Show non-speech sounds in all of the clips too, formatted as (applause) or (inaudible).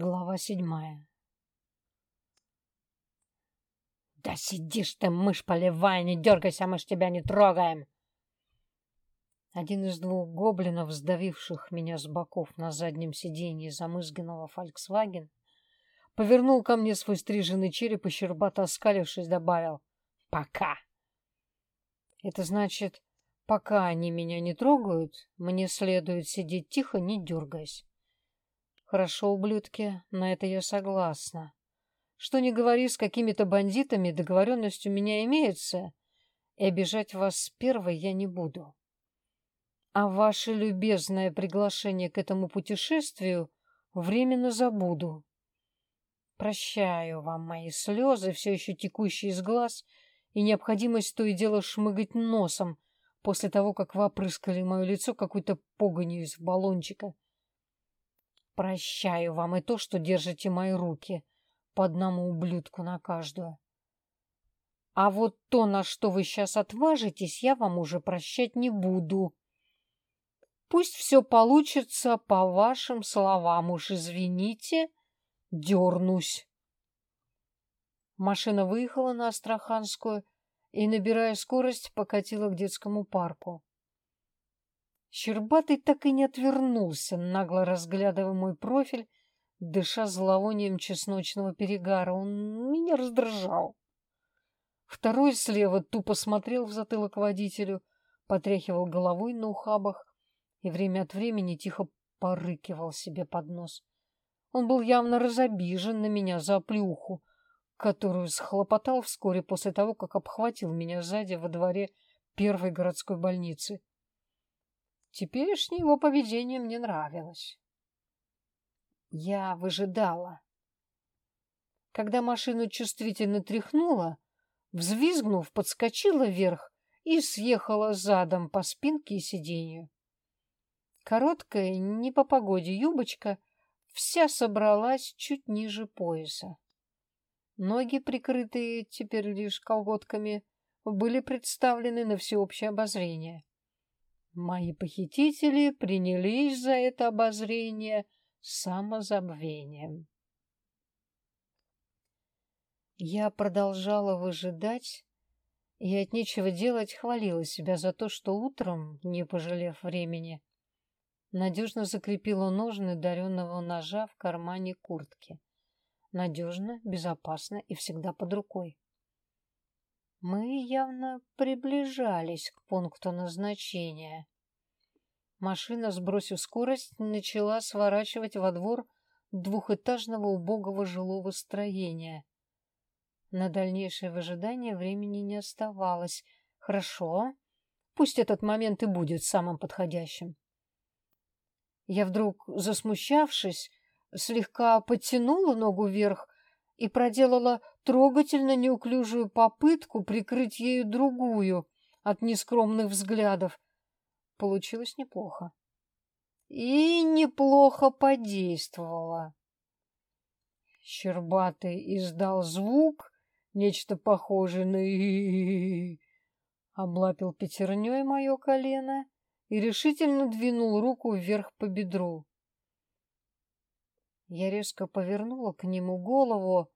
Глава седьмая. «Да сидишь ты, мышь полевая, не дергайся, мы ж тебя не трогаем!» Один из двух гоблинов, сдавивших меня с боков на заднем сиденье замызганного «Фольксваген», повернул ко мне свой стриженный череп и, щербато оскалившись, добавил «Пока!» Это значит, пока они меня не трогают, мне следует сидеть тихо, не дергаясь. Хорошо, ублюдки, на это я согласна. Что не говори, с какими-то бандитами договоренность у меня имеется, и обижать вас первой я не буду. А ваше любезное приглашение к этому путешествию временно забуду. Прощаю вам мои слезы, все еще текущие из глаз, и необходимость то и дело шмыгать носом после того, как вы опрыскали мое лицо какой-то погонью из баллончика. Прощаю вам и то, что держите мои руки, по одному ублюдку на каждую. А вот то, на что вы сейчас отважитесь, я вам уже прощать не буду. Пусть все получится по вашим словам, уж извините, дернусь. Машина выехала на Астраханскую и, набирая скорость, покатила к детскому парку. Щербатый так и не отвернулся, нагло разглядывая мой профиль, дыша зловонием чесночного перегара. Он меня раздражал. Второй слева тупо смотрел в затылок водителю, потряхивал головой на ухабах и время от времени тихо порыкивал себе под нос. Он был явно разобижен на меня за плюху, которую схлопотал вскоре после того, как обхватил меня сзади во дворе первой городской больницы. Теперешнее его поведение мне нравилось. Я выжидала. Когда машину чувствительно тряхнула, взвизгнув, подскочила вверх и съехала задом по спинке и сиденью. Короткая, не по погоде юбочка, вся собралась чуть ниже пояса. Ноги, прикрытые теперь лишь колготками, были представлены на всеобщее обозрение. Мои похитители принялись за это обозрение самозабвением. Я продолжала выжидать и от нечего делать хвалила себя за то, что утром, не пожалев времени, надежно закрепила ножны даренного ножа в кармане куртки. Надежно, безопасно и всегда под рукой. Мы явно приближались к пункту назначения. Машина, сбросив скорость, начала сворачивать во двор двухэтажного убогого жилого строения. На дальнейшее выжидание времени не оставалось. Хорошо, пусть этот момент и будет самым подходящим. Я вдруг, засмущавшись, слегка подтянула ногу вверх и проделала трогательно неуклюжую попытку прикрыть ею другую от нескромных взглядов. Получилось неплохо. И неплохо подействовало. Щербатый издал звук, нечто похожее на и облапил пятерней мое колено и решительно двинул руку вверх по бедру. Я резко повернула к нему голову,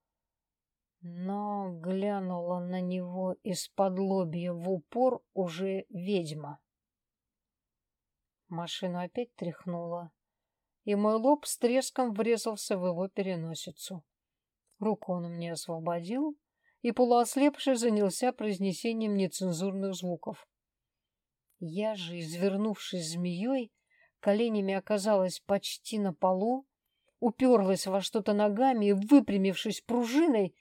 но глянула на него из-под лобья в упор уже ведьма. Машину опять тряхнула, и мой лоб с треском врезался в его переносицу. Руку он мне освободил, и полуослепший занялся произнесением нецензурных звуков. Я же, извернувшись змеей, коленями оказалась почти на полу, уперлась во что-то ногами и, выпрямившись пружиной,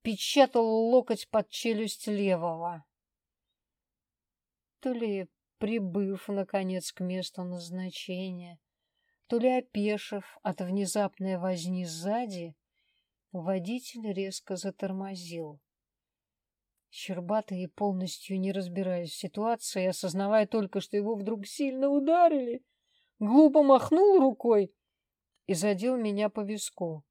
печатала локоть под челюсть левого. То ли прибыв, наконец, к месту назначения, то ли опешив от внезапной возни сзади, водитель резко затормозил. Щербатый, полностью не разбираясь в ситуации, осознавая только, что его вдруг сильно ударили, глупо махнул рукой и задел меня по виску.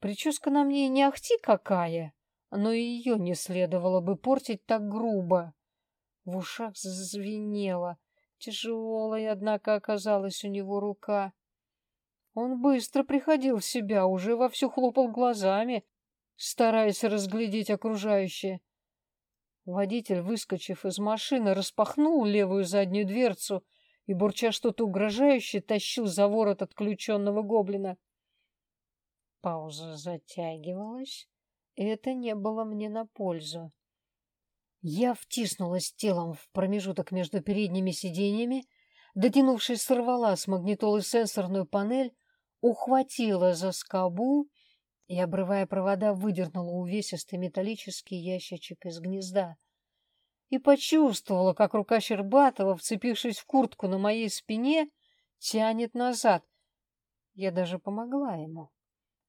Прическа на мне не ахти какая, но и ее не следовало бы портить так грубо. В ушах зазвенело. Тяжелая, однако, оказалась у него рука. Он быстро приходил в себя, уже вовсю хлопал глазами, стараясь разглядеть окружающее. Водитель, выскочив из машины, распахнул левую заднюю дверцу и, бурча что-то угрожающее, тащил за ворот отключенного гоблина. Пауза затягивалась, и это не было мне на пользу. Я втиснулась телом в промежуток между передними сиденьями, дотянувшись, сорвала с магнитолы сенсорную панель, ухватила за скобу и, обрывая провода, выдернула увесистый металлический ящичек из гнезда и почувствовала, как рука Щербатова, вцепившись в куртку на моей спине, тянет назад. Я даже помогла ему.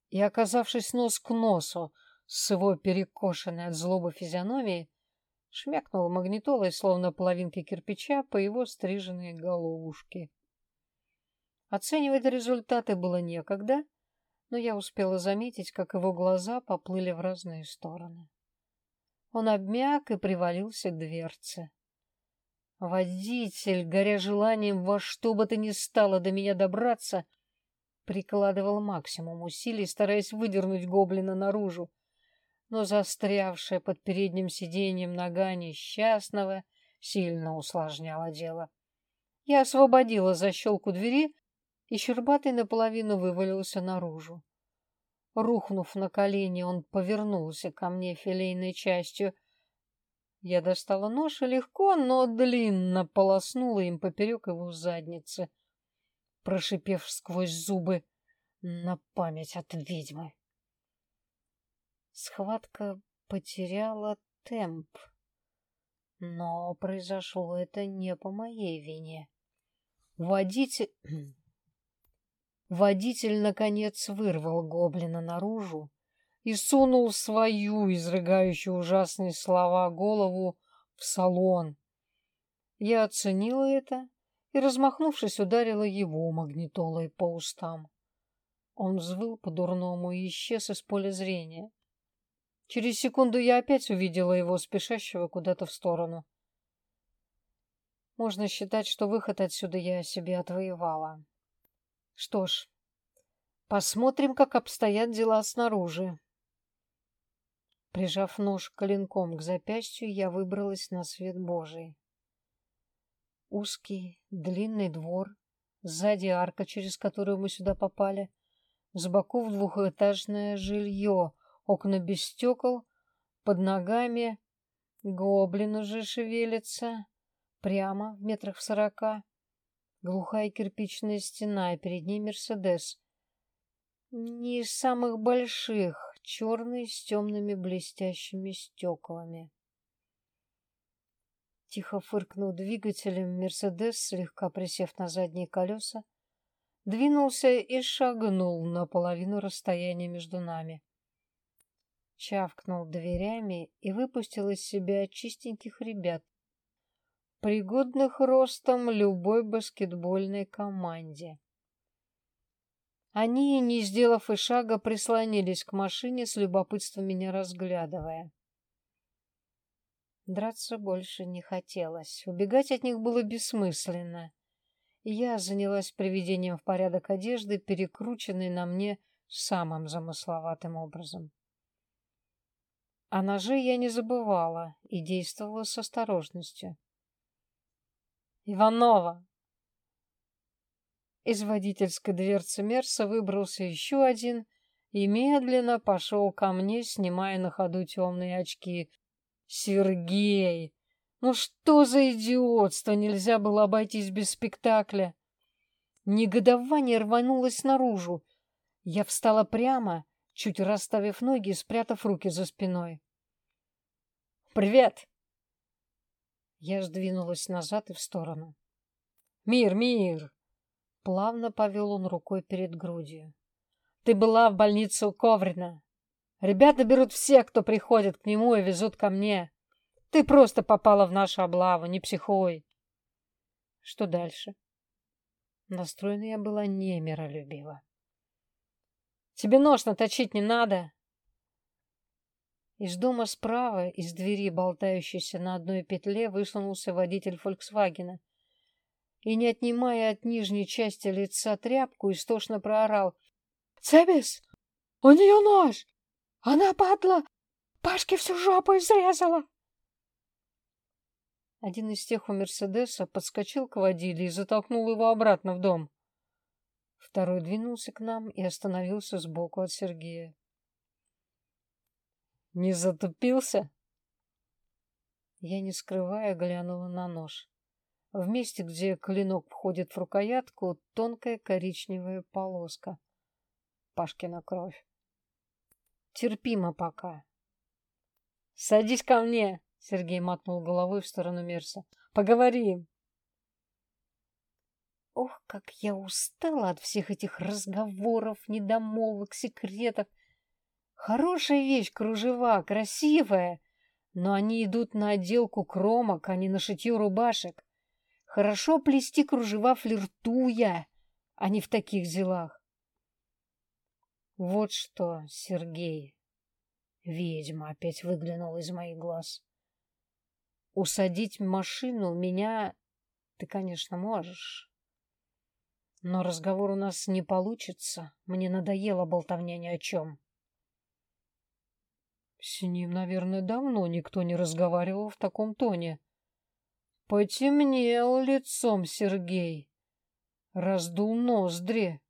И, оказавшись нос к носу с его перекошенной от злобы физиономией, шмякнула магнитолой, словно половинки кирпича, по его стриженной головушке. Оценивать результаты было некогда, но я успела заметить, как его глаза поплыли в разные стороны. Он обмяк и привалился к дверце. Водитель, горя желанием во что бы то ни стало до меня добраться, прикладывал максимум усилий, стараясь выдернуть гоблина наружу, но застрявшая под передним сиденьем нога несчастного сильно усложняла дело. Я освободила защелку двери, и Щербатый наполовину вывалился наружу. Рухнув на колени, он повернулся ко мне филейной частью. Я достала нож и легко, но длинно полоснула им поперек его задницы, прошипев сквозь зубы на память от ведьмы. Схватка потеряла темп, но произошло это не по моей вине. Водитель... Водитель, наконец, вырвал гоблина наружу и сунул свою, изрыгающую ужасные слова, голову в салон. Я оценила это и, размахнувшись, ударила его магнитолой по устам. Он взвыл по-дурному и исчез из поля зрения. Через секунду я опять увидела его, спешащего куда-то в сторону. Можно считать, что выход отсюда я себе отвоевала. Что ж, посмотрим, как обстоят дела снаружи. Прижав нож коленком к запястью, я выбралась на свет Божий. Узкий, длинный двор, сзади арка, через которую мы сюда попали, с боков двухэтажное жилье, окна без стекол, под ногами гоблин уже шевелится, прямо в метрах в сорока. Глухая кирпичная стена, и перед ней Мерседес. Не из самых больших, черный с темными блестящими стеклами. Тихо фыркнув двигателем, Мерседес, слегка присев на задние колеса, двинулся и шагнул на половину расстояния между нами. Чавкнул дверями и выпустил из себя чистеньких ребят, пригодных ростом любой баскетбольной команде. Они, не сделав и шага, прислонились к машине, с любопытством меня разглядывая. Драться больше не хотелось. Убегать от них было бессмысленно. Я занялась приведением в порядок одежды, перекрученной на мне самым замысловатым образом. О ноже я не забывала и действовала с осторожностью. Иванова. Из водительской дверцы Мерса выбрался еще один и медленно пошел ко мне, снимая на ходу темные очки. Сергей! Ну что за идиотство! Нельзя было обойтись без спектакля. Негодование рванулось наружу. Я встала прямо, чуть расставив ноги и спрятав руки за спиной. «Привет!» Я сдвинулась назад и в сторону. «Мир, мир!» Плавно повел он рукой перед грудью. «Ты была в больнице у Коврина. Ребята берут всех, кто приходит к нему, и везут ко мне. Ты просто попала в нашу облаву, не психуй!» Что дальше? Настроена я была не миролюбива. «Тебе нож наточить не надо!» Из дома справа, из двери, болтающейся на одной петле, высунулся водитель «Фольксвагена» и, не отнимая от нижней части лица тряпку, истошно проорал. — Цебис! У нее нож! Она, падла, Пашке всю жопу изрезала! Один из тех у Мерседеса подскочил к водиле и затолкнул его обратно в дом. Второй двинулся к нам и остановился сбоку от Сергея. «Не затупился?» Я, не скрывая, глянула на нож. В месте, где клинок входит в рукоятку, тонкая коричневая полоска. Пашкина кровь. Терпимо пока. «Садись ко мне!» — Сергей мотнул головой в сторону Мерса. «Поговорим!» Ох, как я устала от всех этих разговоров, недомолвок, секретов. Хорошая вещь, кружева, красивая, но они идут на отделку кромок, а не на шитье рубашек. Хорошо плести кружева флиртуя, а не в таких делах. Вот что, Сергей, ведьма опять выглянула из моих глаз. Усадить машину меня ты, конечно, можешь. Но разговор у нас не получится. Мне надоело болтовня ни о чем. С ним, наверное, давно никто не разговаривал в таком тоне. Потемнел лицом Сергей. Раздул ноздри.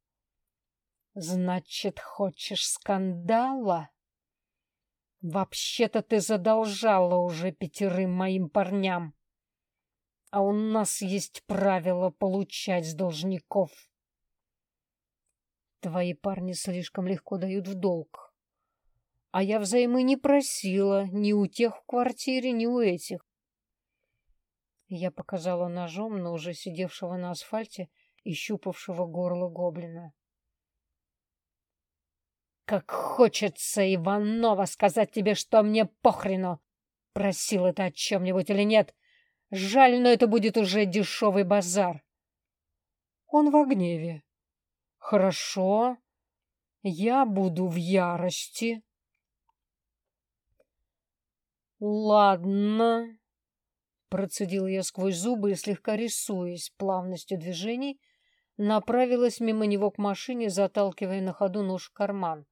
Значит, хочешь скандала? Вообще-то ты задолжала уже пятерым моим парням. А у нас есть правило получать с должников. Твои парни слишком легко дают в долг. А я взаймы не просила ни у тех в квартире, ни у этих. Я показала ножом на уже сидевшего на асфальте и щупавшего горло гоблина. «Как хочется, Иванова, сказать тебе, что мне похрену! Просил это о чем-нибудь или нет? Жаль, но это будет уже дешевый базар!» Он в гневе. «Хорошо, я буду в ярости». «Ладно», Процедил я сквозь зубы и, слегка рисуясь плавностью движений, направилась мимо него к машине, заталкивая на ходу нож в карман.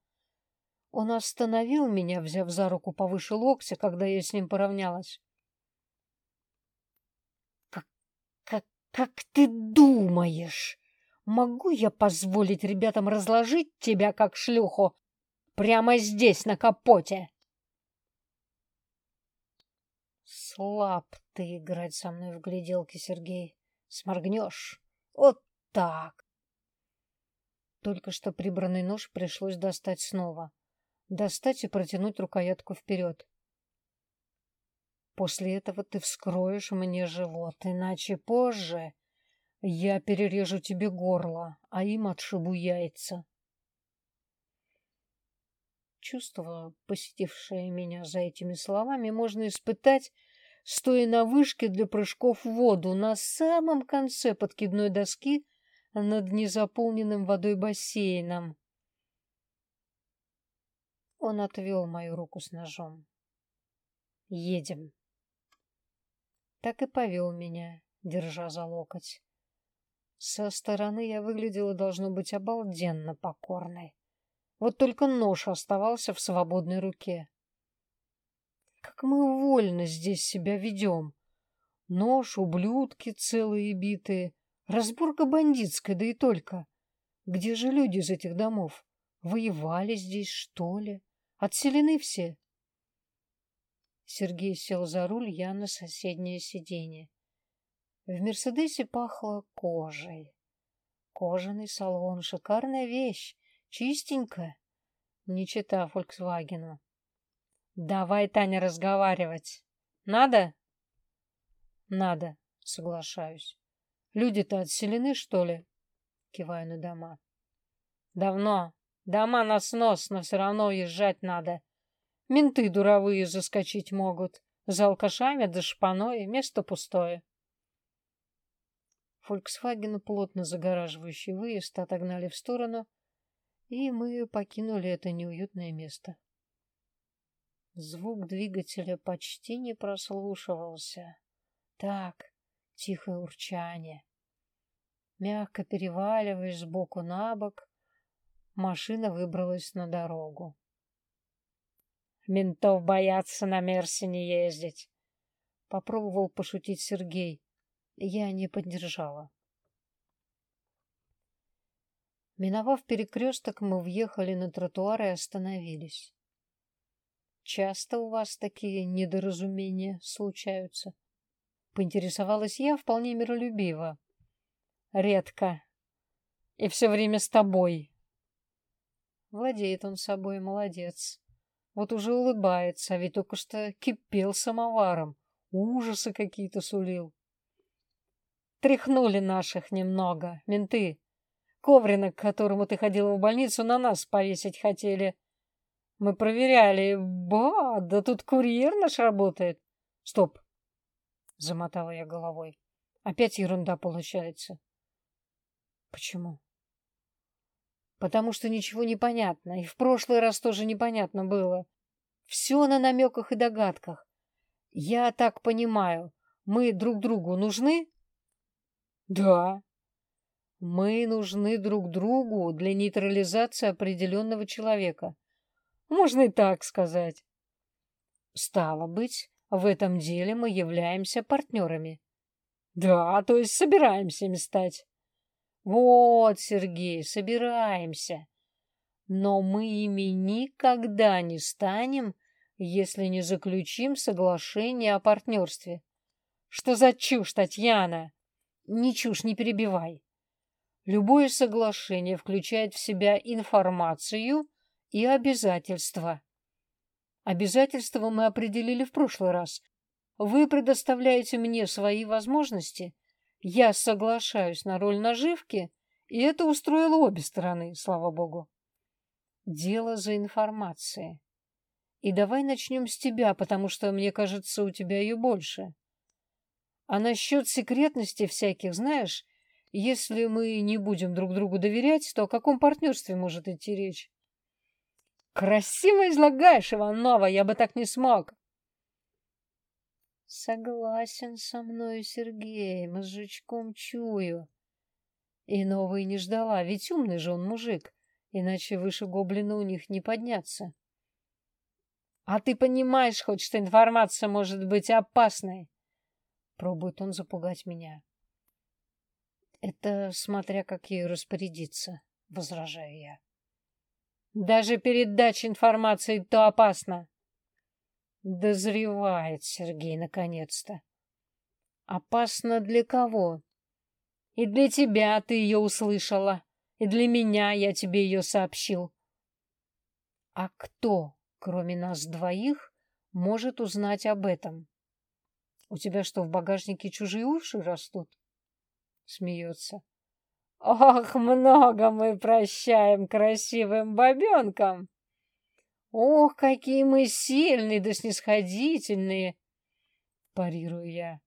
Он остановил меня, взяв за руку повыше локтя, когда я с ним поравнялась. «Как, как, ты думаешь, могу я позволить ребятам разложить тебя, как шлюху, прямо здесь, на капоте?» Слаб ты играть со мной в гляделки, Сергей. Сморгнешь. Вот так. Только что прибранный нож пришлось достать снова. Достать и протянуть рукоятку вперед. После этого ты вскроешь мне живот, иначе позже я перережу тебе горло, а им отшибу яйца. Чувство, посетившее меня за этими словами, можно испытать стоя на вышке для прыжков в воду на самом конце подкидной доски над незаполненным водой бассейном. Он отвел мою руку с ножом. «Едем». Так и повел меня, держа за локоть. Со стороны я выглядела, должно быть, обалденно покорной. Вот только нож оставался в свободной руке. Как мы вольно здесь себя ведем. Нож, ублюдки целые битые, разборка бандитская, да и только. Где же люди из этих домов? Воевали здесь, что ли? Отселены все? Сергей сел за руль, я на соседнее сиденье. В «Мерседесе» пахло кожей. Кожаный салон — шикарная вещь, чистенькая, не чита «Фольксвагену». Давай, Таня, разговаривать. Надо? Надо, соглашаюсь. Люди-то отселены, что ли? Киваю на дома. Давно. Дома на снос, но все равно уезжать надо. Менты дуровые заскочить могут. За алкашами да шпаной место пустое. Фольксваген, плотно загораживающий выезд, отогнали в сторону, и мы покинули это неуютное место. Звук двигателя почти не прослушивался. Так, тихое урчание. Мягко переваливаясь сбоку на бок, машина выбралась на дорогу. Ментов боятся на Мерсе не ездить. Попробовал пошутить Сергей. Я не поддержала. Миновав перекресток, мы въехали на тротуар и остановились. Часто у вас такие недоразумения случаются? Поинтересовалась я вполне миролюбиво. Редко. И все время с тобой. Владеет он собой, молодец. Вот уже улыбается, а ведь только что кипел самоваром. Ужасы какие-то сулил. Тряхнули наших немного, менты. Коврина, к которому ты ходила в больницу, на нас повесить хотели. Мы проверяли. Ба, да тут курьер наш работает. Стоп. Замотала я головой. Опять ерунда получается. Почему? Потому что ничего не понятно. И в прошлый раз тоже непонятно было. Все на намеках и догадках. Я так понимаю, мы друг другу нужны? Да. Мы нужны друг другу для нейтрализации определенного человека. Можно и так сказать. Стало быть, в этом деле мы являемся партнерами. Да, то есть собираемся им стать. Вот, Сергей, собираемся. Но мы ими никогда не станем, если не заключим соглашение о партнерстве. Что за чушь, Татьяна? Не чушь, не перебивай. Любое соглашение включает в себя информацию и обязательства. Обязательства мы определили в прошлый раз. Вы предоставляете мне свои возможности, я соглашаюсь на роль наживки, и это устроило обе стороны, слава богу. Дело за информацией. И давай начнем с тебя, потому что, мне кажется, у тебя ее больше. А насчет секретности всяких, знаешь, если мы не будем друг другу доверять, то о каком партнерстве может идти речь? Красиво излагаешь, Иванова, я бы так не смог. Согласен со мной, Сергей, мозжечком чую. И новый не ждала, ведь умный же он мужик, иначе выше гоблина у них не подняться. А ты понимаешь хоть, что информация может быть опасной? Пробует он запугать меня. Это смотря как ею распорядиться, возражаю я. Даже передача информации то опасно. Дозревает Сергей наконец-то. Опасно для кого? И для тебя ты ее услышала, и для меня я тебе ее сообщил. А кто, кроме нас двоих, может узнать об этом? У тебя что, в багажнике чужие уши растут? Смеется. Ох, много мы прощаем красивым бабенкам. Ох, какие мы сильные да снисходительные, парирую я.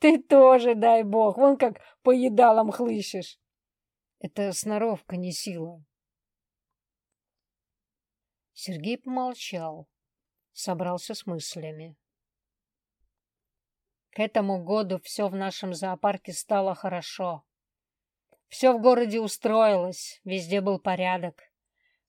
Ты тоже, дай бог, вон как по едалам хлыщешь. Это сноровка, не сила. Сергей помолчал, собрался с мыслями. К этому году все в нашем зоопарке стало хорошо. Все в городе устроилось, везде был порядок.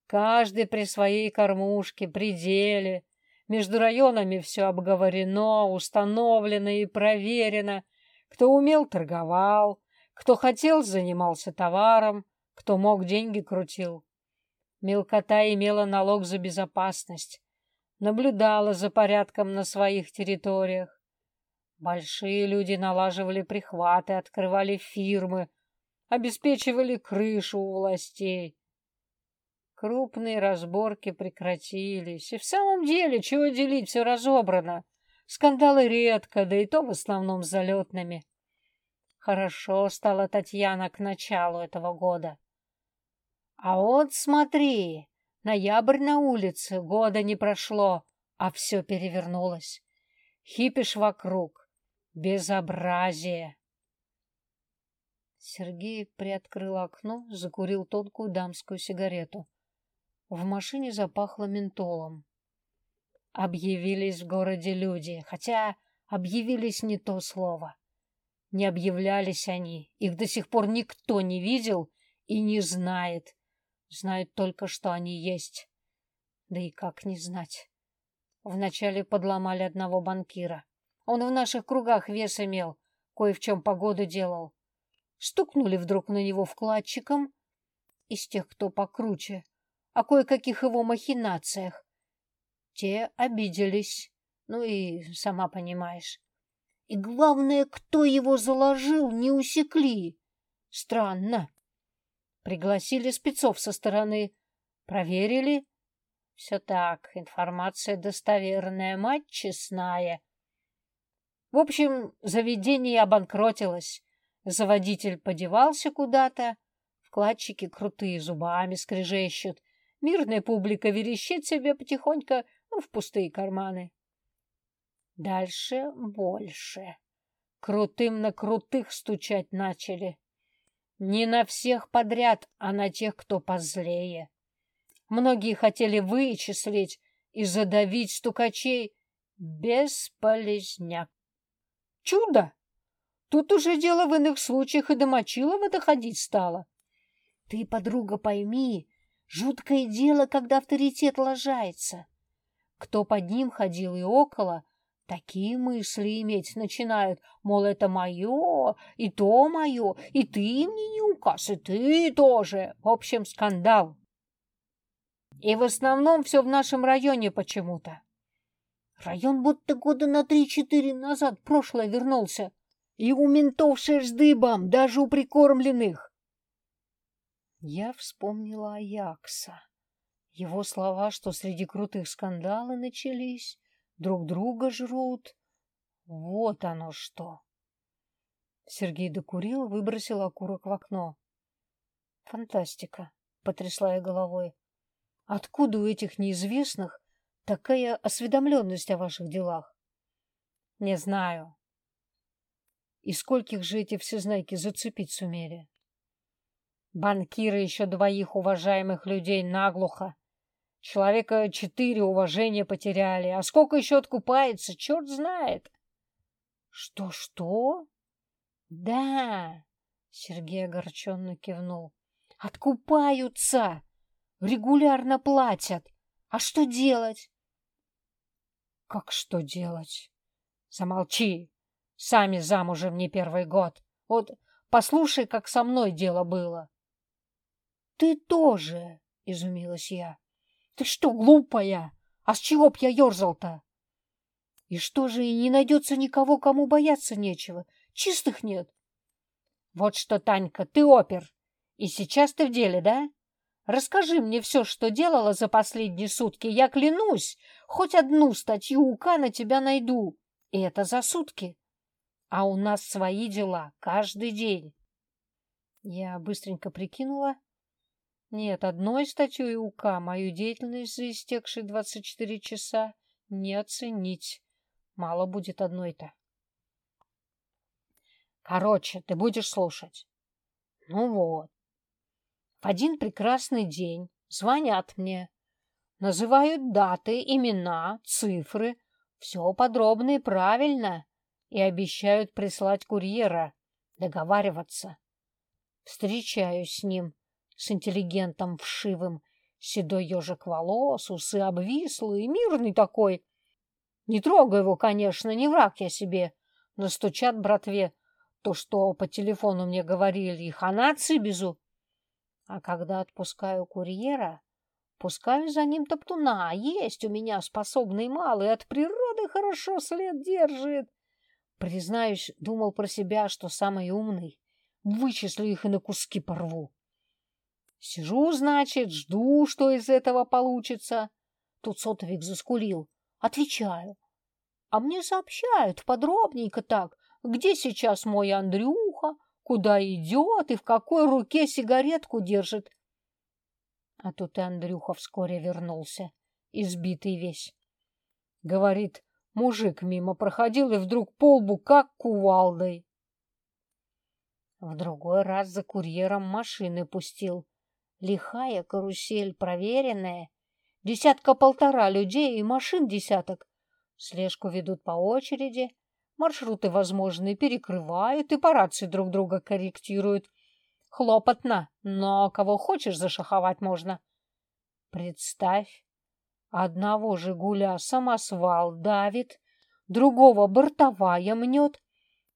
Каждый при своей кормушке, пределе. Между районами все обговорено, установлено и проверено. Кто умел, торговал. Кто хотел, занимался товаром. Кто мог, деньги крутил. Мелкота имела налог за безопасность. Наблюдала за порядком на своих территориях. Большие люди налаживали прихваты, открывали фирмы, обеспечивали крышу у властей. Крупные разборки прекратились. И в самом деле, чего делить, все разобрано. Скандалы редко, да и то в основном залетными. Хорошо стала Татьяна к началу этого года. А вот смотри, ноябрь на улице, года не прошло, а все перевернулось. Хипиш вокруг. Безобразие. Сергей приоткрыл окно, закурил тонкую дамскую сигарету. В машине запахло ментолом. Объявились в городе люди, хотя объявились не то слово. Не объявлялись они, их до сих пор никто не видел и не знает. Знают только, что они есть. Да и как не знать. Вначале подломали одного банкира. Он в наших кругах вес имел, кое в чем погоду делал. Стукнули вдруг на него вкладчиком из тех, кто покруче, о кое-каких его махинациях. Те обиделись, ну и сама понимаешь. И главное, кто его заложил, не усекли. Странно. Пригласили спецов со стороны. Проверили. Все так, информация достоверная, мать честная. В общем, заведение обанкротилось. Заводитель подевался куда-то. Вкладчики крутые зубами скрежещут. Мирная публика верещит себе потихоньку ну, в пустые карманы. Дальше больше. Крутым на крутых стучать начали. Не на всех подряд, а на тех, кто позлее. Многие хотели вычислить и задавить стукачей. Бесполезняк. Чудо! Тут уже дело в иных случаях и до Мочилова доходить стало. Ты, подруга, пойми, жуткое дело, когда авторитет ложается. Кто под ним ходил и около, Такие мысли иметь начинают, мол, это мое, и то мое, и ты мне не указ, и ты тоже. В общем, скандал. И в основном все в нашем районе почему-то. Район будто года на три-четыре назад прошлое вернулся. И у ментов шерсть дыбом, даже у прикормленных. Я вспомнила Аякса. Его слова, что среди крутых скандалы начались, друг друга жрут. Вот оно что. Сергей докурил, выбросил окурок в окно. Фантастика, потрясла я головой. Откуда у этих неизвестных такая осведомленность о ваших делах? Не знаю. И скольких же эти всезнайки зацепить сумели? Банкиры еще двоих уважаемых людей наглухо Человека четыре уважения потеряли, а сколько еще откупается, черт знает. Что-что? Да, Сергей огорченно кивнул. Откупаются, регулярно платят. А что делать? Как что делать? Замолчи. Сами замужем не первый год. Вот послушай, как со мной дело было. Ты тоже, изумилась я. Ты что, глупая? А с чего б я ерзал-то? И что же, и не найдется никого, кому бояться нечего? Чистых нет. Вот что, Танька, ты опер. И сейчас ты в деле, да? Расскажи мне все, что делала за последние сутки. Я клянусь, хоть одну статью УК на тебя найду. И это за сутки. А у нас свои дела каждый день. Я быстренько прикинула нет, одной статьей УК мою деятельность за истекшие 24 часа не оценить. Мало будет одной-то. Короче, ты будешь слушать. Ну вот. В один прекрасный день звонят мне, называют даты, имена, цифры, все подробно и правильно, и обещают прислать курьера, договариваться. Встречаюсь с ним с интеллигентом вшивым, седой ежик волос, усы обвислые, мирный такой. Не трогай его, конечно, не враг я себе, но стучат братве то, что по телефону мне говорили, и хана цибизу. А когда отпускаю курьера, пускаю за ним топтуна. Есть у меня способный малый, от природы хорошо след держит. Признаюсь, думал про себя, что самый умный. Вычислю их и на куски порву. Сижу, значит, жду, что из этого получится. Тут сотовик заскулил. Отвечаю. А мне сообщают подробненько так, где сейчас мой Андрюха, куда идет и в какой руке сигаретку держит. А тут и Андрюха вскоре вернулся, избитый весь. Говорит, мужик мимо проходил и вдруг полбу как кувалдой. В другой раз за курьером машины пустил. Лихая карусель, проверенная. Десятка-полтора людей и машин десяток. Слежку ведут по очереди. Маршруты возможные перекрывают и по рации друг друга корректируют. Хлопотно, но кого хочешь зашаховать можно. Представь, одного «Жигуля» самосвал давит, другого бортовая мнет.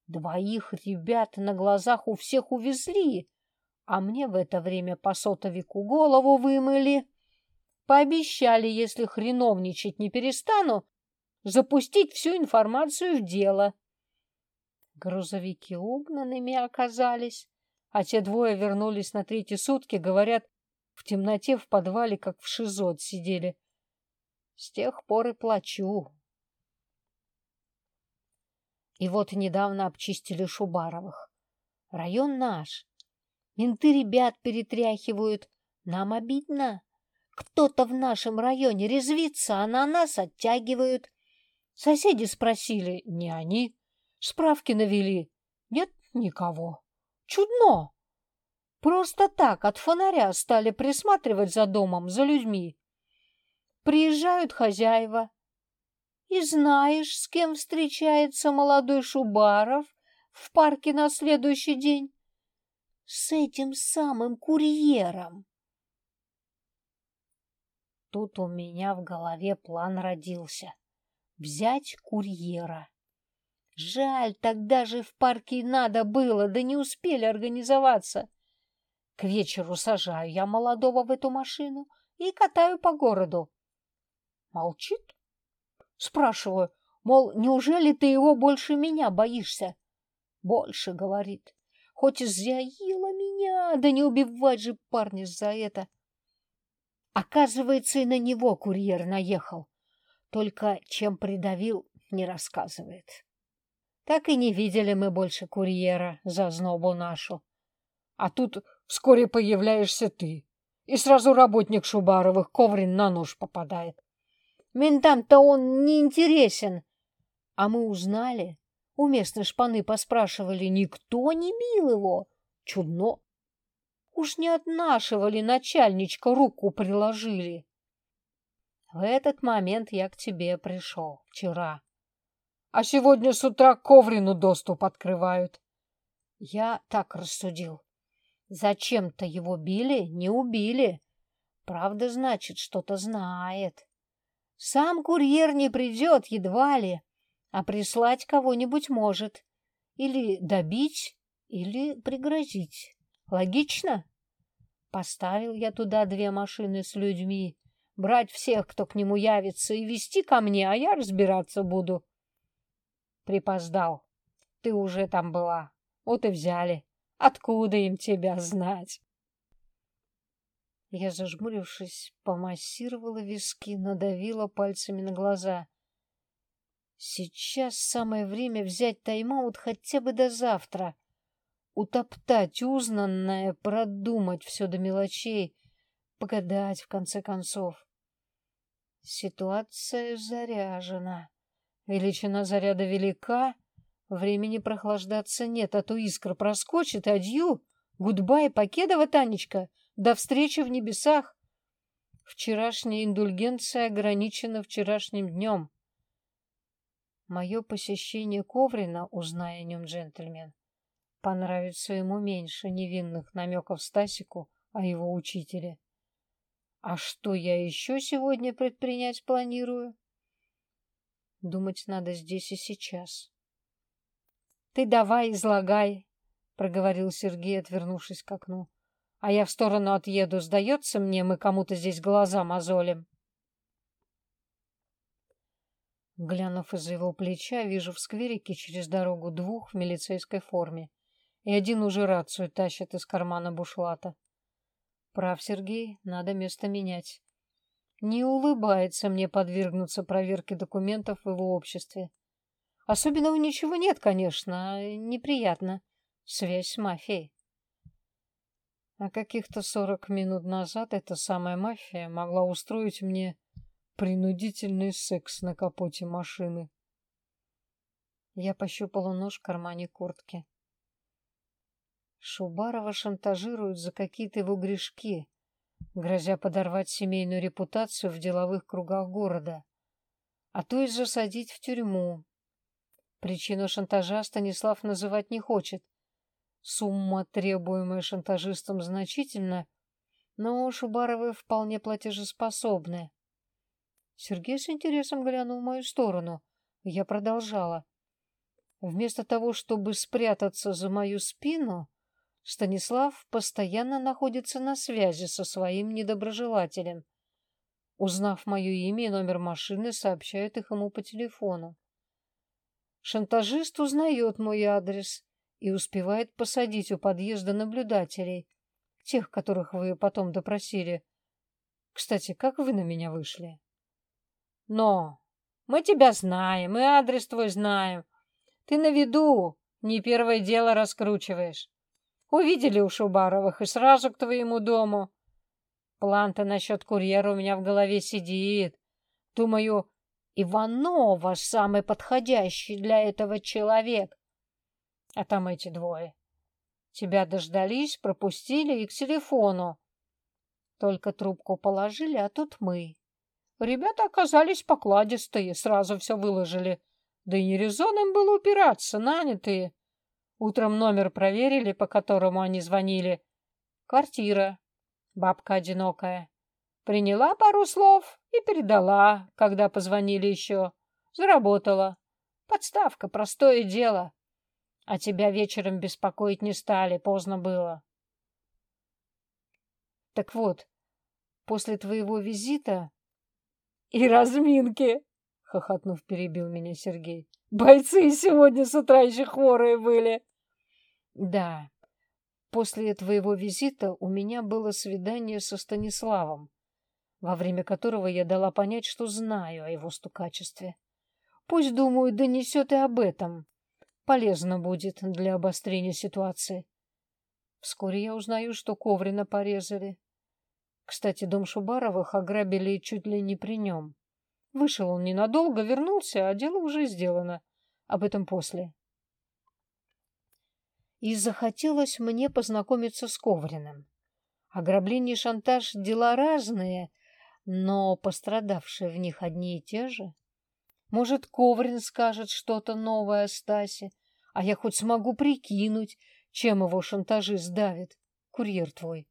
Двоих ребят на глазах у всех увезли, а мне в это время по сотовику голову вымыли. Пообещали, если хреновничать не перестану, запустить всю информацию в дело. Грузовики угнанными оказались, а те двое вернулись на третьи сутки, говорят, в темноте в подвале, как в ШИЗО сидели. С тех пор и плачу. И вот недавно обчистили Шубаровых. Район наш. Менты ребят перетряхивают. Нам обидно. Кто-то в нашем районе резвится, а на нас оттягивают. Соседи спросили, не они. Справки навели. Нет никого. Чудно. Просто так от фонаря стали присматривать за домом, за людьми. Приезжают хозяева. И знаешь, с кем встречается молодой Шубаров в парке на следующий день? С этим самым курьером. Тут у меня в голове план родился. Взять курьера. Жаль, тогда же в парке надо было, да не успели организоваться. К вечеру сажаю я молодого в эту машину и катаю по городу. Молчит? Спрашиваю, мол, неужели ты его больше меня боишься? Больше, говорит. Хоть и заила меня, да не убивать же парня за это. Оказывается, и на него курьер наехал. Только чем придавил, не рассказывает. Так и не видели мы больше курьера за знобу нашу. А тут вскоре появляешься ты, и сразу работник Шубаровых коврин на нож попадает. Ментам-то он не интересен. А мы узнали, у местной шпаны поспрашивали, никто не бил его. Чудно. Уж не от нашего ли начальничка руку приложили? В этот момент я к тебе пришел вчера. А сегодня с утра Коврину доступ открывают. Я так рассудил. Зачем-то его били, не убили. Правда, значит, что-то знает. Сам курьер не придет, едва ли, а прислать кого-нибудь может. Или добить, или пригрозить. Логично? Поставил я туда две машины с людьми брать всех, кто к нему явится, и вести ко мне, а я разбираться буду. Припоздал. Ты уже там была. Вот и взяли. Откуда им тебя знать? Я, зажмурившись, помассировала виски, надавила пальцами на глаза. Сейчас самое время взять тайм-аут хотя бы до завтра. Утоптать узнанное, продумать все до мелочей, погадать в конце концов. Ситуация заряжена. Величина заряда велика, времени прохлаждаться нет, а то искра проскочит, адью, гудбай, покедова, Танечка, до встречи в небесах. Вчерашняя индульгенция ограничена вчерашним днем. Мое посещение Коврина, узная о нем джентльмен, понравится ему меньше невинных намеков Стасику о его учителе. А что я еще сегодня предпринять планирую? Думать надо здесь и сейчас. Ты давай, излагай, проговорил Сергей, отвернувшись к окну. А я в сторону отъеду. Сдается мне, мы кому-то здесь глаза мозолим. Глянув из-за его плеча, вижу в скверике через дорогу двух в милицейской форме, и один уже рацию тащит из кармана бушлата. Прав, Сергей, надо место менять. Не улыбается мне подвергнуться проверке документов в его обществе. Особенного ничего нет, конечно, неприятно. Связь с мафией. А каких-то сорок минут назад эта самая мафия могла устроить мне принудительный секс на капоте машины. Я пощупала нож в кармане куртки. Шубарова шантажируют за какие-то его грешки, грозя подорвать семейную репутацию в деловых кругах города, а то и засадить в тюрьму. Причину шантажа Станислав называть не хочет. Сумма, требуемая шантажистом, значительна, но Шубаровы вполне платежеспособны. Сергей с интересом глянул в мою сторону. Я продолжала. Вместо того, чтобы спрятаться за мою спину, Станислав постоянно находится на связи со своим недоброжелателем. Узнав мое имя и номер машины, сообщает их ему по телефону. Шантажист узнает мой адрес и успевает посадить у подъезда наблюдателей, тех, которых вы потом допросили. Кстати, как вы на меня вышли? Но мы тебя знаем, и адрес твой знаем. Ты на виду, не первое дело раскручиваешь. Увидели у Шубаровых и сразу к твоему дому. План-то насчет курьера у меня в голове сидит. Думаю, Иванова самый подходящий для этого человек. А там эти двое. Тебя дождались, пропустили и к телефону. Только трубку положили, а тут мы. Ребята оказались покладистые, сразу все выложили. Да и не резон им было упираться, нанятые. Утром номер проверили, по которому они звонили. Квартира. Бабка одинокая. Приняла пару слов и передала, когда позвонили еще. Заработала. Подставка, простое дело. А тебя вечером беспокоить не стали, поздно было. Так вот, после твоего визита и разминки, хохотнув, перебил меня Сергей. Бойцы сегодня с утра еще хворые были. Да, после твоего визита у меня было свидание со Станиславом, во время которого я дала понять, что знаю о его стукачестве. Пусть, думаю, донесет и об этом полезно будет для обострения ситуации. Вскоре я узнаю, что Коврина порезали. Кстати, дом Шубаровых ограбили чуть ли не при нем. Вышел он ненадолго, вернулся, а дело уже сделано. Об этом после. И захотелось мне познакомиться с Ковриным. Ограбление и шантаж — дела разные, но пострадавшие в них одни и те же. Может, Коврин скажет что-то новое о Стасе, а я хоть смогу прикинуть, чем его шантажист давит. Курьер твой.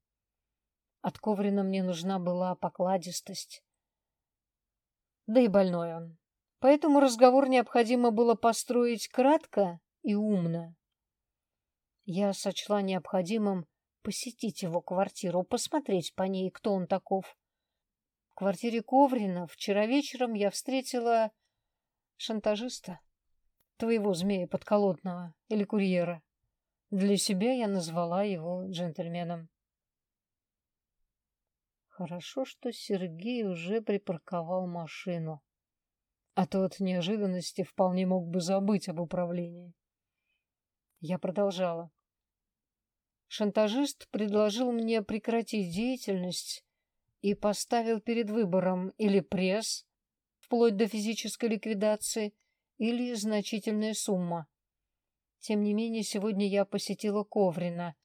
От Коврина мне нужна была покладистость. Да и больной он. Поэтому разговор необходимо было построить кратко и умно. Я сочла необходимым посетить его квартиру, посмотреть по ней, кто он таков. В квартире Коврина вчера вечером я встретила шантажиста, твоего змея подколодного или курьера. Для себя я назвала его джентльменом. Хорошо, что Сергей уже припарковал машину, а то от неожиданности вполне мог бы забыть об управлении. Я продолжала. Шантажист предложил мне прекратить деятельность и поставил перед выбором или пресс, вплоть до физической ликвидации, или значительная сумма. Тем не менее, сегодня я посетила Коврина,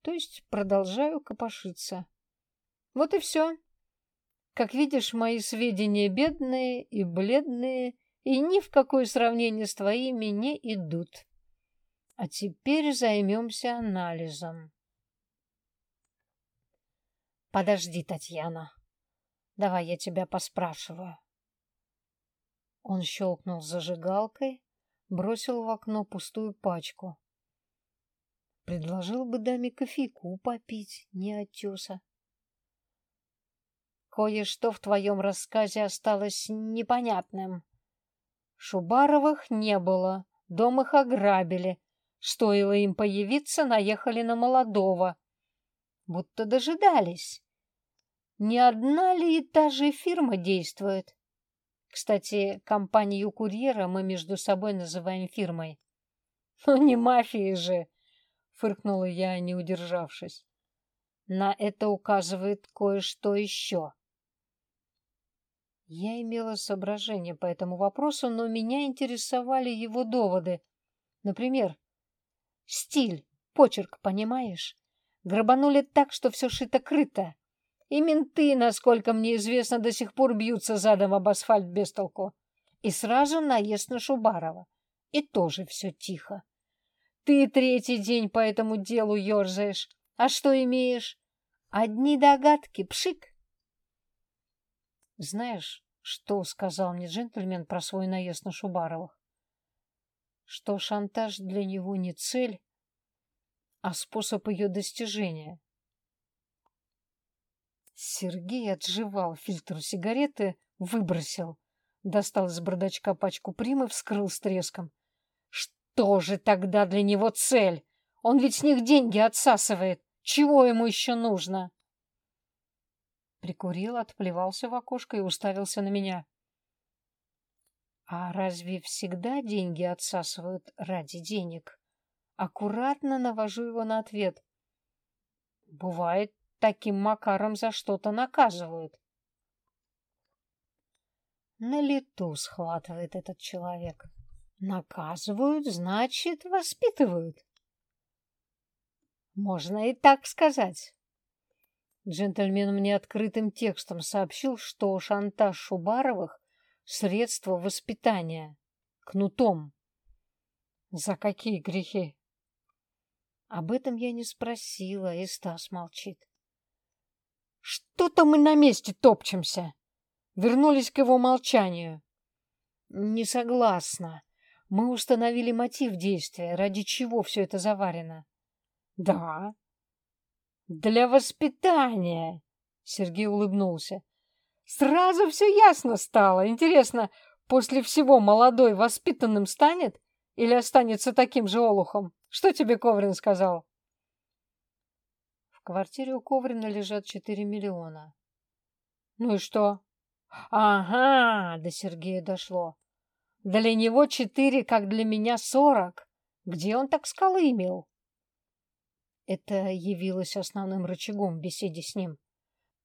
то есть продолжаю копошиться. Вот и все. Как видишь, мои сведения бедные и бледные, и ни в какое сравнение с твоими не идут. А теперь займемся анализом. Подожди, Татьяна. Давай я тебя поспрашиваю. Он щелкнул зажигалкой, бросил в окно пустую пачку. Предложил бы даме кофейку попить, не отеса. Кое-что в твоем рассказе осталось непонятным. Шубаровых не было, дом их ограбили. Стоило им появиться, наехали на молодого. Будто дожидались. Не одна ли и та же фирма действует? Кстати, компанию курьера мы между собой называем фирмой. (laughs) Ну, не мафией же, фыркнула я, не удержавшись. На это указывает кое-что еще. Я имела соображение по этому вопросу, но меня интересовали его доводы. Например, стиль, почерк, понимаешь? Грабанули так, что все шито-крыто. И менты, насколько мне известно, до сих пор бьются задом об асфальт без толку. И сразу наезд на Шубарова. И тоже все тихо. Ты третий день по этому делу ерзаешь. А что имеешь? Одни догадки, пшик. Знаешь, что сказал мне джентльмен про свой наезд на Шубаровых? Что шантаж для него не цель, а способ ее достижения. Сергей отживал фильтр сигареты, выбросил. Достал из бардачка пачку примы, вскрыл с треском. Что же тогда для него цель? Он ведь с них деньги отсасывает. Чего ему еще нужно? Прикурил, отплевался в окошко и уставился на меня. А разве всегда деньги отсасывают ради денег? Аккуратно навожу его на ответ. Бывает, таким макаром за что-то наказывают. На лету схватывает этот человек. Наказывают, значит, воспитывают. Можно и так сказать. Джентльмен мне открытым текстом сообщил, что шантаж Шубаровых — средство воспитания. Кнутом. За какие грехи? Об этом я не спросила, и Стас молчит. Что-то мы на месте топчемся. Вернулись к его молчанию. Не согласна. Мы установили мотив действия, ради чего все это заварено. Да. Для воспитания. Сергей улыбнулся. Сразу все ясно стало. Интересно, после всего молодой воспитанным станет или останется таким же олухом? Что тебе Коврин сказал? Квартире у Коврина лежат четыре миллиона. Ну и что? Ага, до Сергея дошло. Для него четыре, как для меня сорок. Где он так скалы имел? Это явилось основным рычагом в беседе с ним.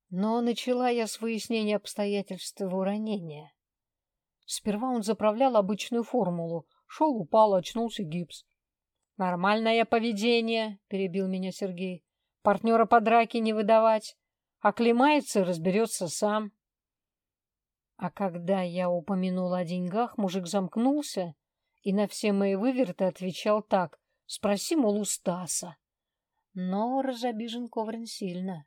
Но начала я с выяснения обстоятельств его ранения. Сперва он заправлял обычную формулу. Шел, упал, очнулся гипс. «Нормальное поведение», — перебил меня Сергей. «Партнера по драке не выдавать. Оклемается и разберется сам». А когда я упомянул о деньгах, мужик замкнулся и на все мои выверты отвечал так. Спроси, мол, у Стаса. Но разобижен Коврин сильно.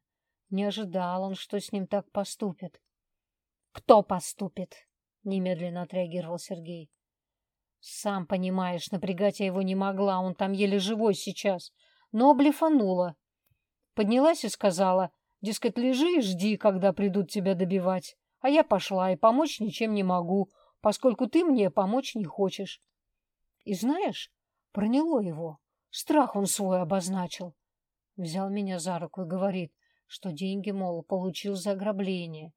Не ожидал он, что с ним так поступят. «Кто поступит?» — немедленно отреагировал Сергей. «Сам понимаешь, напрягать я его не могла, он там еле живой сейчас, но блефанула. Поднялась и сказала, дескать, лежи и жди, когда придут тебя добивать. А я пошла и помочь ничем не могу, поскольку ты мне помочь не хочешь. И знаешь, проняло его. Страх он свой обозначил. Взял меня за руку и говорит, что деньги, мол, получил за ограбление.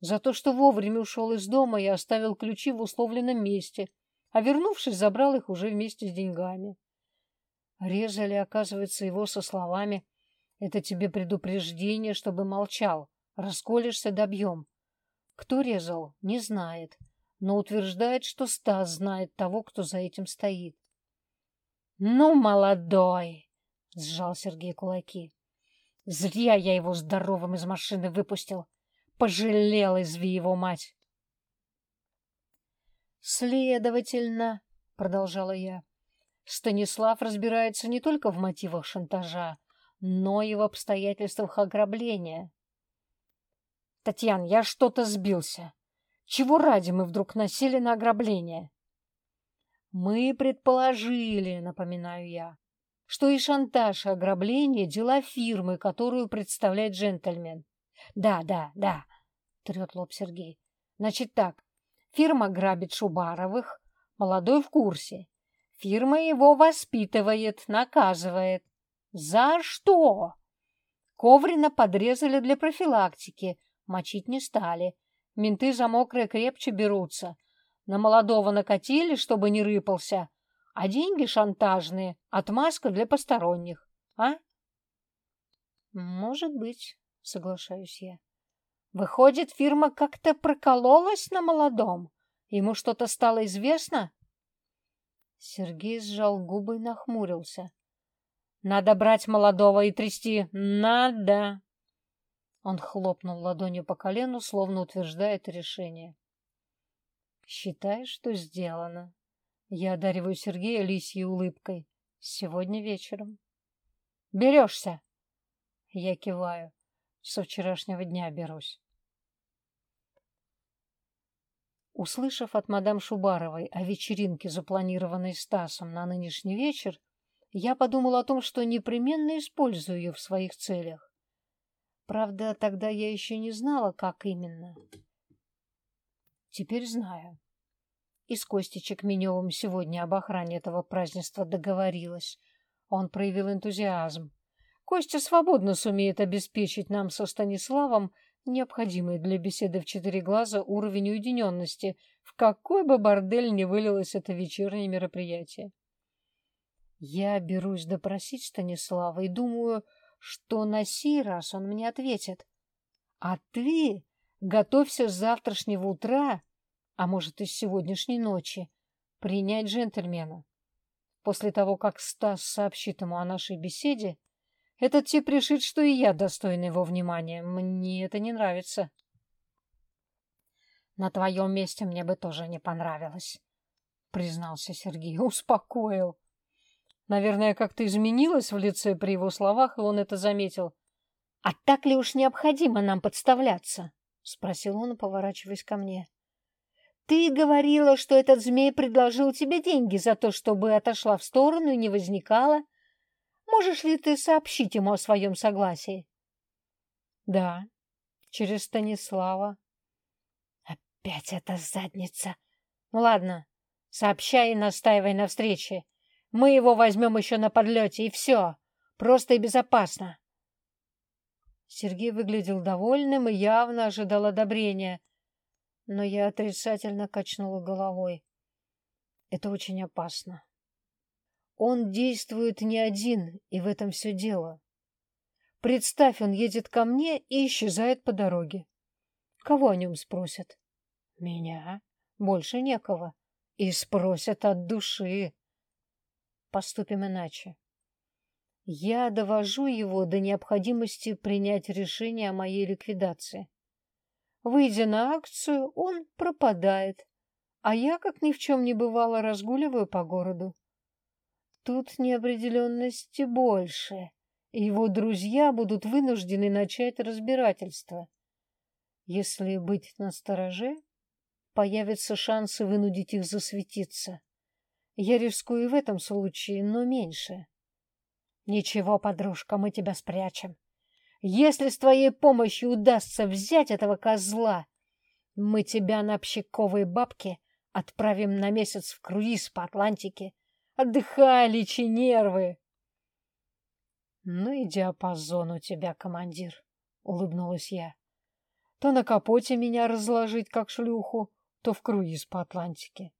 За то, что вовремя ушел из дома и оставил ключи в условленном месте, а вернувшись, забрал их уже вместе с деньгами. Резали, оказывается, его со словами «Это тебе предупреждение, чтобы молчал. Расколешься, добьем». Кто резал, не знает, но утверждает, что Стас знает того, кто за этим стоит. «Ну, молодой!» — сжал Сергей кулаки. «Зря я его здоровым из машины выпустил. Пожалел, изви его мать!» «Следовательно», — продолжала я, — «Станислав разбирается не только в мотивах шантажа, но и в обстоятельствах ограбления. Татьяна, я что-то сбился. Чего ради мы вдруг насели на ограбление? Мы предположили, напоминаю я, что и шантаж, и ограбление – дела фирмы, которую представляет джентльмен. Да, да, да, трет лоб Сергей. Значит так, фирма грабит Шубаровых, молодой в курсе. Фирма его воспитывает, наказывает. За что? Коврина подрезали для профилактики – Мочить не стали. Менты за мокрое крепче берутся. На молодого накатили, чтобы не рыпался. А деньги шантажные, отмазка для посторонних. А? Может быть, соглашаюсь я. Выходит, фирма как-то прокололась на молодом? Ему что-то стало известно? Сергей сжал губы и нахмурился. Надо брать молодого и трясти. Надо. Он хлопнул ладонью по колену, словно утверждая это решение. «Считай, что сделано. Я одариваю Сергея лисьей улыбкой. Сегодня вечером. Берешься? Я киваю. Со вчерашнего дня берусь. Услышав от мадам Шубаровой о вечеринке, запланированной Стасом на нынешний вечер, я подумал о том, что непременно использую ее в своих целях. Правда, тогда я еще не знала, как именно. Теперь знаю. И с Костей Чекменевым сегодня об охране этого празднества договорилась. Он проявил энтузиазм. Костя свободно сумеет обеспечить нам со Станиславом необходимый для беседы в четыре глаза уровень уединенности, в какой бы бордель ни вылилось это вечернее мероприятие. Я берусь допросить Станислава и думаю, что на сей раз он мне ответит. А ты готовься с завтрашнего утра, а может и с сегодняшней ночи, принять джентльмена. После того, как Стас сообщит ему о нашей беседе, этот тип решит, что и я достойна его внимания. Мне это не нравится. На твоем месте мне бы тоже не понравилось, признался Сергей. Успокоил. Наверное, как-то изменилось в лице при его словах, и он это заметил. — А так ли уж необходимо нам подставляться? — спросил он, поворачиваясь ко мне. — Ты говорила, что этот змей предложил тебе деньги за то, чтобы отошла в сторону и не возникала. Можешь ли ты сообщить ему о своем согласии? Да, через Станислава. Опять эта задница. Ну ладно, сообщай и настаивай на встрече. Мы его возьмем еще на подлете, и все. Просто и безопасно. Сергей выглядел довольным и явно ожидал одобрения. Но я отрицательно качнула головой. Это очень опасно. Он действует не один, и в этом все дело. Представь, он едет ко мне и исчезает по дороге. Кого о нем спросят? Меня. Больше некого. И спросят от души. Поступим иначе. Я довожу его до необходимости принять решение о моей ликвидации. Выйдя на акцию, он пропадает, а я, как ни в чем не бывало, разгуливаю по городу. Тут неопределенности больше, и его друзья будут вынуждены начать разбирательство. Если быть настороже, появятся шансы вынудить их засветиться. Я рискую в этом случае, но меньше. Ничего, подружка, мы тебя спрячем. Если с твоей помощью удастся взять этого козла, мы тебя на общаковые бабки отправим на месяц в круиз по Атлантике Отдыхай, лечи нервы. Ну и диапазон у тебя, командир, улыбнулась я. То на капоте меня разложить, как шлюху, то в круиз по Атлантике.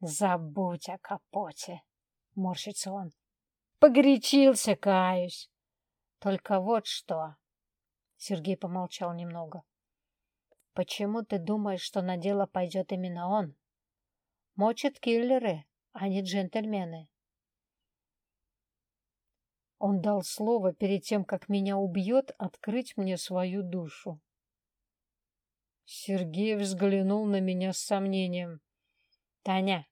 Забудь о капоте, морщится он. Погорячился, каюсь. Только вот что. Сергей помолчал немного. Почему ты думаешь, что на дело пойдет именно он? Мочат киллеры, а не джентльмены. Он дал слово перед тем, как меня убьет, открыть мне свою душу. Сергей взглянул на меня с сомнением. «Таня,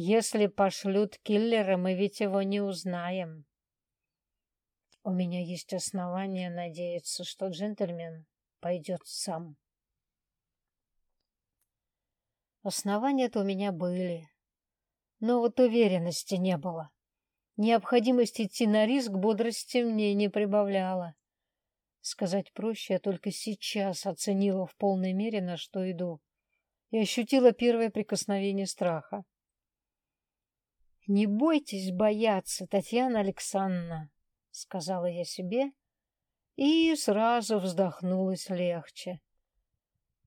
если пошлют киллера, мы ведь его не узнаем. У меня есть основания надеяться, что джентльмен пойдет сам». Основания-то у меня были, но вот уверенности не было. Необходимость идти на риск бодрости мне не прибавляла. Сказать проще, я только сейчас оценила в полной мере, на что иду, и ощутила первое прикосновение страха. «Не бойтесь бояться, Татьяна Александровна», — сказала я себе, и сразу вздохнулась легче.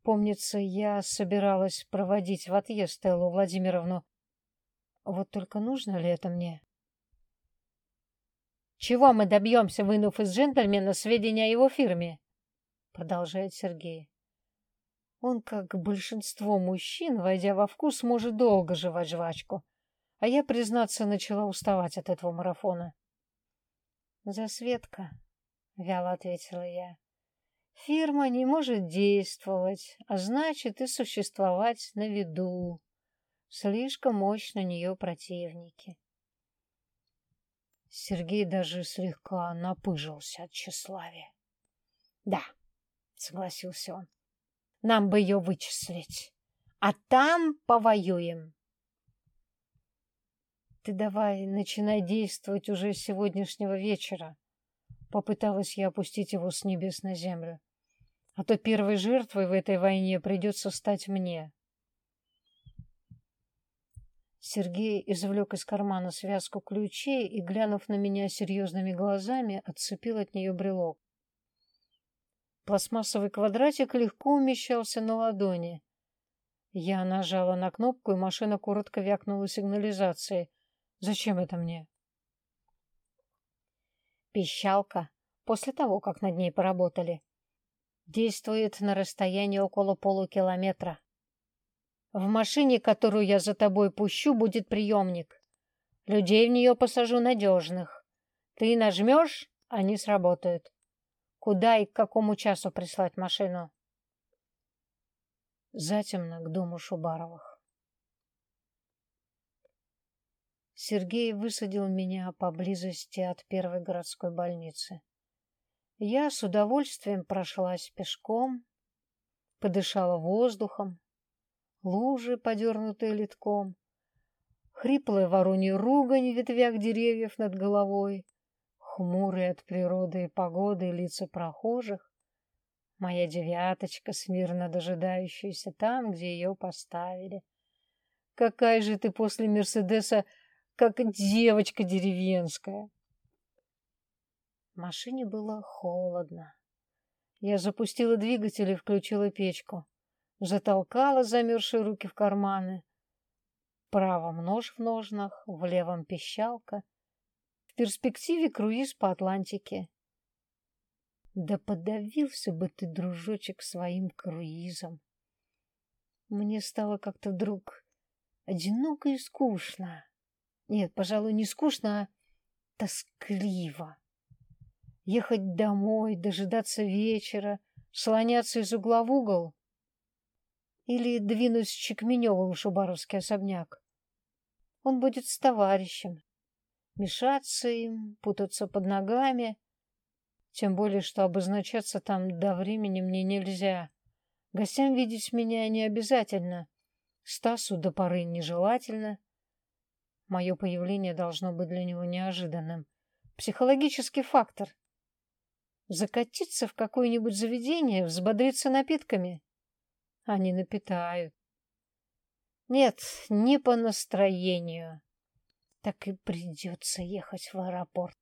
Помнится, я собиралась проводить в отъезд Эллу Владимировну, вот только нужно ли это мне? «Чего мы добьемся, вынув из джентльмена сведения о его фирме?» Продолжает Сергей. Он, как большинство мужчин, войдя во вкус, может долго жевать жвачку. А я, признаться, начала уставать от этого марафона. «Засветка», — вяло ответила я. «Фирма не может действовать, а значит и существовать на виду. Слишком мощно нее противники. Сергей даже слегка напыжился от тщеславия. «Да», — согласился он, — «нам бы ее вычислить, а там повоюем». «Ты давай начинай действовать уже с сегодняшнего вечера», — попыталась я опустить его с небес на землю. «А то первой жертвой в этой войне придется стать мне». Сергей извлек из кармана связку ключей и, глянув на меня серьезными глазами, отцепил от нее брелок. Пластмассовый квадратик легко умещался на ладони. Я нажала на кнопку, и машина коротко вякнула сигнализацией. «Зачем это мне?» Пищалка, после того, как над ней поработали, действует на расстоянии около полукилометра. В машине, которую я за тобой пущу, будет приемник. Людей в нее посажу надежных. Ты нажмешь, они сработают. Куда и к какому часу прислать машину? Затемно к дому Шубаровых. Сергей высадил меня поблизости от первой городской больницы. Я с удовольствием прошлась пешком, подышала воздухом, лужи, подернутые литком, хриплая воронья ругань в ветвях деревьев над головой, хмурые от природы и погоды лица прохожих, моя девяточка, смирно дожидающаяся там, где ее поставили. Какая же ты после Мерседеса, как девочка деревенская! В машине было холодно. Я запустила двигатель и включила печку затолкала замерзшие руки в карманы. В правом нож в ножнах, в левом пищалка. В перспективе круиз по Атлантике. Да подавился бы ты, дружочек, своим круизом. Мне стало как-то вдруг одиноко и скучно. Нет, пожалуй, не скучно, а тоскливо. Ехать домой, дожидаться вечера, слоняться из угла в угол или двинусь с Чекменевым в Шубаровский особняк. Он будет с товарищем. Мешаться им, путаться под ногами. Тем более, что обозначаться там до времени мне нельзя. Гостям видеть меня не обязательно. Стасу до поры нежелательно. Мое появление должно быть для него неожиданным. Психологический фактор. Закатиться в какое-нибудь заведение, взбодриться напитками. Они напитают. Нет, не по настроению. Так и придется ехать в аэропорт.